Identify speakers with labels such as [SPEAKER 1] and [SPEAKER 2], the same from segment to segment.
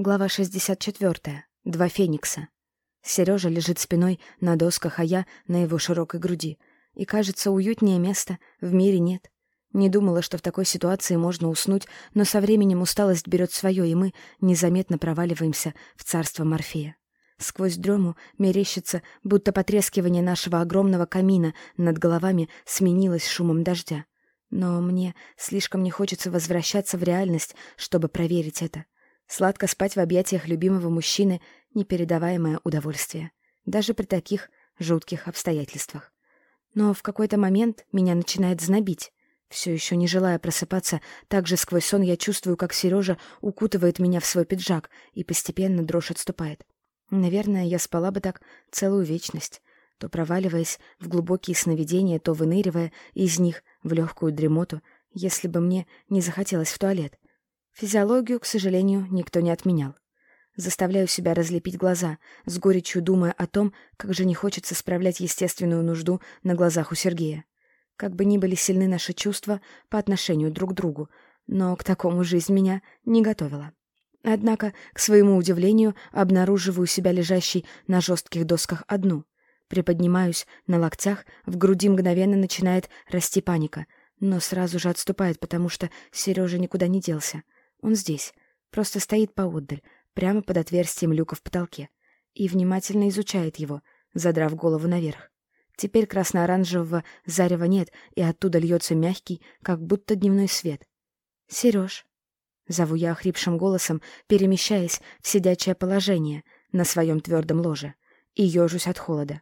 [SPEAKER 1] Глава 64. Два феникса. Сережа лежит спиной на досках, а я на его широкой груди. И кажется, уютнее места в мире нет. Не думала, что в такой ситуации можно уснуть, но со временем усталость берет свое, и мы незаметно проваливаемся в царство Морфея. Сквозь дрему мерещится, будто потрескивание нашего огромного камина над головами сменилось шумом дождя. Но мне слишком не хочется возвращаться в реальность, чтобы проверить это. Сладко спать в объятиях любимого мужчины — непередаваемое удовольствие, даже при таких жутких обстоятельствах. Но в какой-то момент меня начинает знобить. Все еще не желая просыпаться, также сквозь сон я чувствую, как Сережа укутывает меня в свой пиджак, и постепенно дрожь отступает. Наверное, я спала бы так целую вечность, то проваливаясь в глубокие сновидения, то выныривая из них в легкую дремоту, если бы мне не захотелось в туалет. Физиологию, к сожалению, никто не отменял. Заставляю себя разлепить глаза, с горечью думая о том, как же не хочется справлять естественную нужду на глазах у Сергея. Как бы ни были сильны наши чувства по отношению друг к другу, но к такому жизнь меня не готовила. Однако, к своему удивлению, обнаруживаю себя лежащей на жестких досках одну. Приподнимаюсь на локтях, в груди мгновенно начинает расти паника, но сразу же отступает, потому что Сережа никуда не делся. Он здесь, просто стоит поотдаль, прямо под отверстием люка в потолке, и внимательно изучает его, задрав голову наверх. Теперь красно-оранжевого зарева нет, и оттуда льется мягкий, как будто дневной свет. «Сереж!» — зову я охрипшим голосом, перемещаясь в сидячее положение на своем твердом ложе, и ежусь от холода.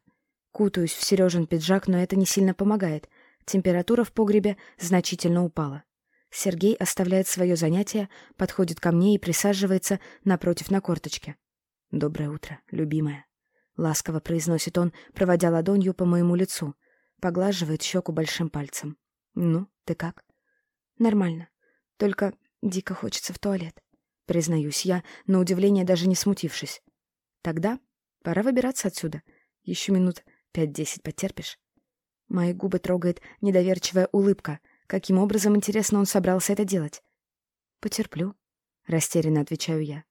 [SPEAKER 1] Кутаюсь в Сережин пиджак, но это не сильно помогает. Температура в погребе значительно упала. Сергей оставляет свое занятие, подходит ко мне и присаживается напротив на корточке. «Доброе утро, любимая», — ласково произносит он, проводя ладонью по моему лицу, поглаживает щеку большим пальцем. «Ну, ты как?» «Нормально. Только дико хочется в туалет», — признаюсь я, на удивление даже не смутившись. «Тогда пора выбираться отсюда. Еще минут пять-десять потерпишь?» Мои губы трогает недоверчивая улыбка — Каким образом, интересно, он собрался это делать? «Потерплю», — растерянно отвечаю я.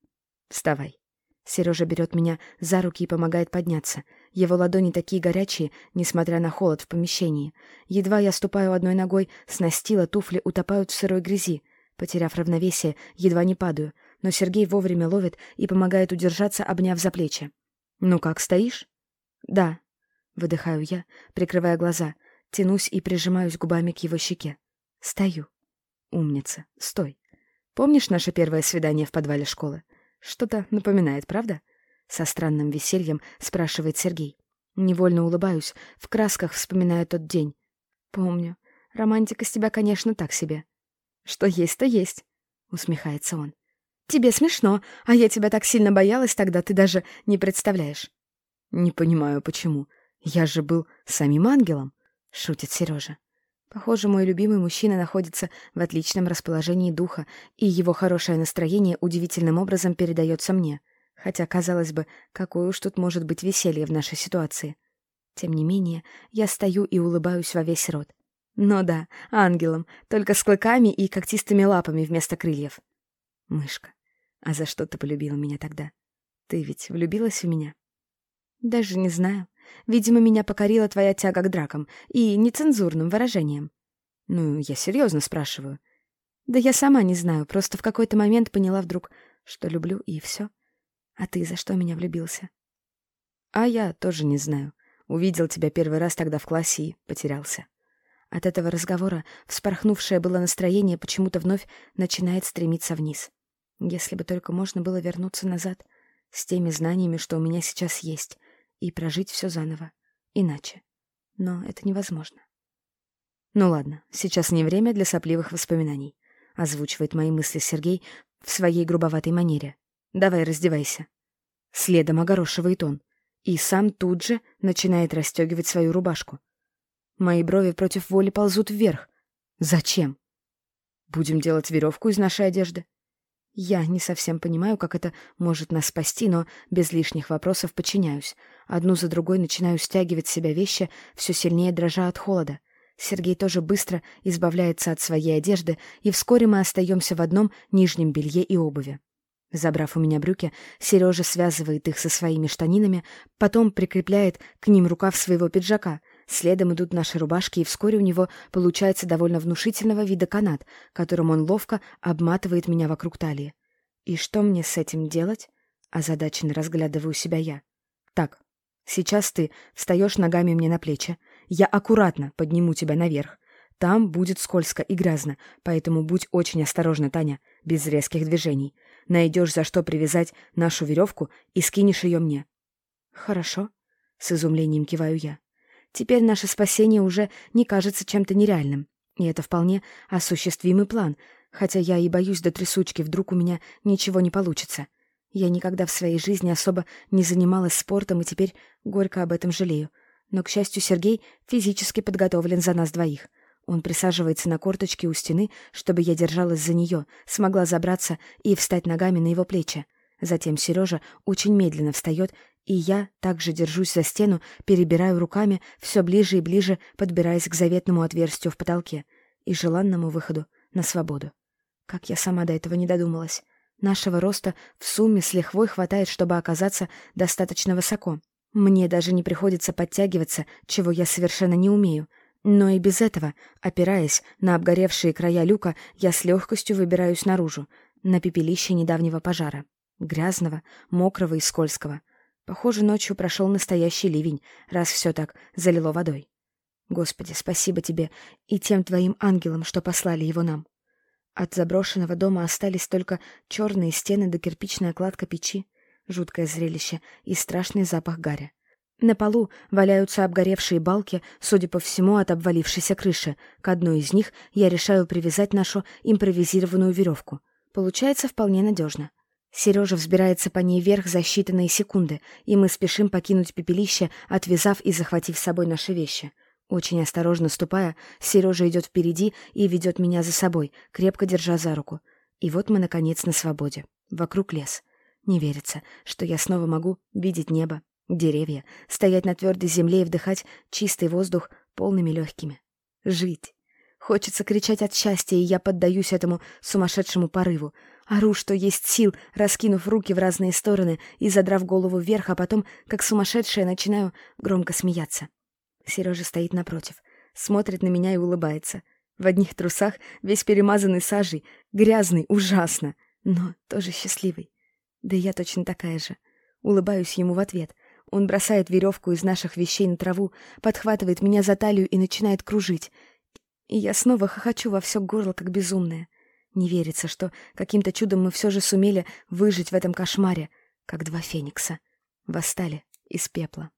[SPEAKER 1] «Вставай». Сережа берет меня за руки и помогает подняться. Его ладони такие горячие, несмотря на холод в помещении. Едва я ступаю одной ногой, с туфли утопают в сырой грязи. Потеряв равновесие, едва не падаю, но Сергей вовремя ловит и помогает удержаться, обняв за плечи. «Ну как, стоишь?» «Да», — выдыхаю я, прикрывая глаза, тянусь и прижимаюсь губами к его щеке. Стою. Умница. Стой. Помнишь наше первое свидание в подвале школы? Что-то напоминает, правда? Со странным весельем спрашивает Сергей. Невольно улыбаюсь, в красках вспоминаю тот день. Помню. Романтика с тебя, конечно, так себе. Что есть, то есть, усмехается он. Тебе смешно, а я тебя так сильно боялась тогда, ты даже не представляешь. Не понимаю, почему. Я же был самим ангелом, шутит Сережа. Похоже, мой любимый мужчина находится в отличном расположении духа, и его хорошее настроение удивительным образом передается мне. Хотя, казалось бы, какое уж тут может быть веселье в нашей ситуации. Тем не менее, я стою и улыбаюсь во весь рот. Ну да, ангелом, только с клыками и когтистыми лапами вместо крыльев. Мышка, а за что ты полюбила меня тогда? Ты ведь влюбилась в меня? Даже не знаю. Видимо, меня покорила твоя тяга к дракам и нецензурным выражениям. Ну, я серьезно спрашиваю. Да я сама не знаю, просто в какой-то момент поняла вдруг, что люблю, и все. А ты за что меня влюбился? А я тоже не знаю. Увидел тебя первый раз тогда в классе и потерялся. От этого разговора вспорхнувшее было настроение почему-то вновь начинает стремиться вниз. Если бы только можно было вернуться назад, с теми знаниями, что у меня сейчас есть, и прожить все заново. Иначе. Но это невозможно. «Ну ладно, сейчас не время для сопливых воспоминаний», — озвучивает мои мысли Сергей в своей грубоватой манере. «Давай раздевайся». Следом огорошивает он. И сам тут же начинает расстегивать свою рубашку. Мои брови против воли ползут вверх. «Зачем?» «Будем делать веревку из нашей одежды». Я не совсем понимаю, как это может нас спасти, но без лишних вопросов подчиняюсь. Одну за другой начинаю стягивать с себя вещи, все сильнее дрожа от холода. Сергей тоже быстро избавляется от своей одежды, и вскоре мы остаемся в одном нижнем белье и обуви. Забрав у меня брюки, Сережа связывает их со своими штанинами, потом прикрепляет к ним рукав своего пиджака. Следом идут наши рубашки, и вскоре у него получается довольно внушительного вида канат, которым он ловко обматывает меня вокруг талии. И что мне с этим делать? Озадаченно разглядываю себя я. Так, сейчас ты встаешь ногами мне на плечи. Я аккуратно подниму тебя наверх. Там будет скользко и грязно, поэтому будь очень осторожна, Таня, без резких движений. Найдешь, за что привязать нашу веревку и скинешь ее мне. Хорошо, с изумлением киваю я. Теперь наше спасение уже не кажется чем-то нереальным. И это вполне осуществимый план, хотя я и боюсь до трясучки, вдруг у меня ничего не получится. Я никогда в своей жизни особо не занималась спортом и теперь горько об этом жалею. Но, к счастью, Сергей физически подготовлен за нас двоих. Он присаживается на корточки у стены, чтобы я держалась за нее, смогла забраться и встать ногами на его плечи. Затем Сережа очень медленно встает, и я также держусь за стену, перебираю руками, все ближе и ближе, подбираясь к заветному отверстию в потолке и желанному выходу на свободу. Как я сама до этого не додумалась. Нашего роста в сумме с лихвой хватает, чтобы оказаться достаточно высоко. Мне даже не приходится подтягиваться, чего я совершенно не умею. Но и без этого, опираясь на обгоревшие края люка, я с легкостью выбираюсь наружу, на пепелище недавнего пожара. Грязного, мокрого и скользкого. Похоже, ночью прошел настоящий ливень, раз все так залило водой. Господи, спасибо тебе и тем твоим ангелам, что послали его нам. От заброшенного дома остались только черные стены да кирпичная кладка печи жуткое зрелище и страшный запах гаря. На полу валяются обгоревшие балки, судя по всему, от обвалившейся крыши. К одной из них я решаю привязать нашу импровизированную веревку. Получается вполне надежно. Сережа взбирается по ней вверх за считанные секунды, и мы спешим покинуть пепелище, отвязав и захватив с собой наши вещи. Очень осторожно ступая, Сережа идет впереди и ведет меня за собой, крепко держа за руку. И вот мы, наконец, на свободе. Вокруг лес. Не верится, что я снова могу видеть небо, деревья, стоять на твердой земле и вдыхать чистый воздух полными легкими. Жить. Хочется кричать от счастья, и я поддаюсь этому сумасшедшему порыву. Ору, что есть сил, раскинув руки в разные стороны и задрав голову вверх, а потом, как сумасшедшая, начинаю громко смеяться. Сережа стоит напротив, смотрит на меня и улыбается. В одних трусах, весь перемазанный сажей, грязный, ужасно, но тоже счастливый. Да и я точно такая же. Улыбаюсь ему в ответ. Он бросает веревку из наших вещей на траву, подхватывает меня за талию и начинает кружить. И я снова хохочу во все горло, как безумная. Не верится, что каким-то чудом мы все же сумели выжить в этом кошмаре, как два феникса. Восстали из пепла.